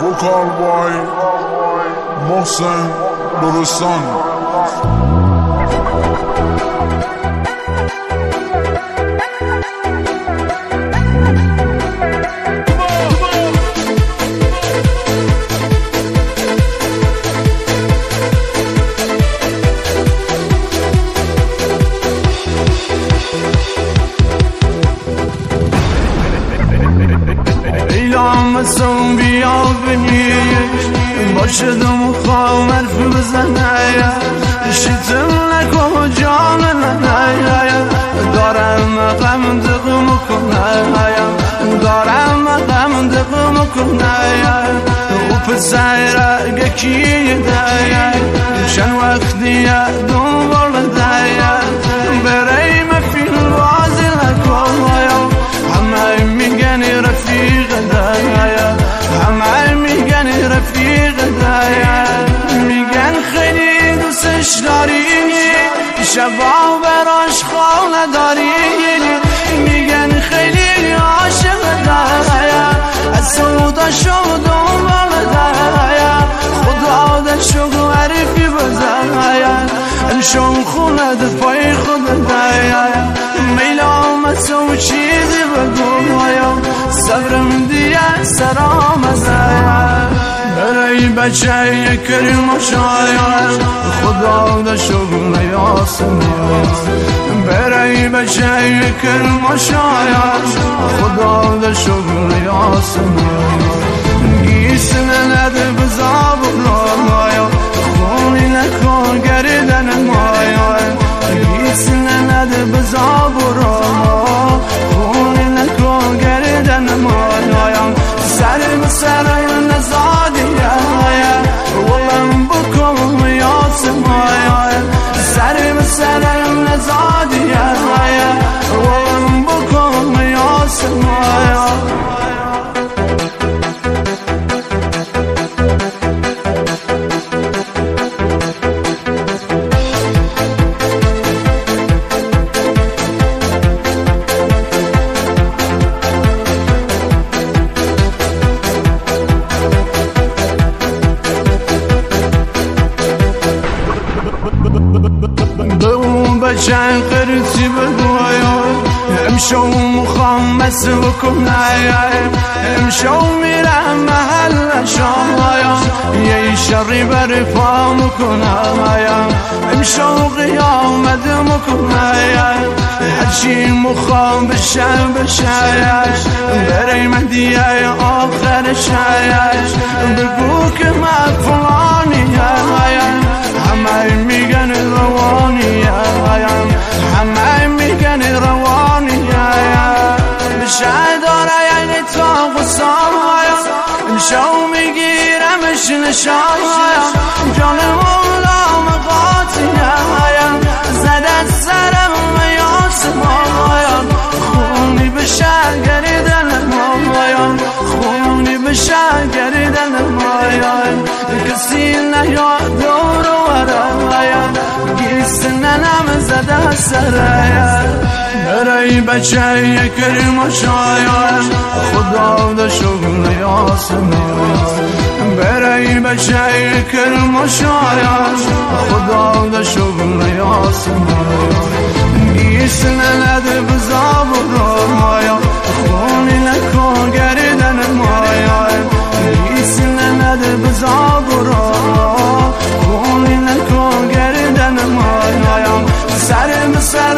Vocal boy, Mohsen Nurusan. لامسم بیا بهیش باشدم و خوام حرف بزنه شیتم نکن جان نه دارم غم دقم کنه دارم غم دقم و پسر گکی ده چند وقتی خیلی دوستش داری شبا براش خانه داری. میگن خیلی عاشق دایا از سودا شد دنبال دایا خدا ده شو عرفی بزایا امشون خونه پای خود بچه کریم و شاید خدا ده شغل یاسم برای بچه کریم و شاید خدا ده شغل یاسم گیسن نده بزاب سر نزادی بچن قرصی بگویا امشو مخوام بس بکنم امشو میرم محل شایا یه شری بر پا مکنم امشو قیامت مکنم هرچی مخوام بشم بشم برای من دیگه آخر شاید بگو که من فلانی شو میگیرمش نشان جان مولا مقاطی زده سرم یاسمان خونی بشه گریدن مایان خونی بشه گریدن مایان کسی نیاد دور و ورایم گیس ننم زده سرایم برای بچه کریم و شاید خدا ده آسمان. برای به شهر کرم و شایان خدا به شغل آسمان. نیست نلده بزا برار مایا خونی نکن گردن مایا نیست نلده بزا برار خونی نکن گردن مایا سر به سر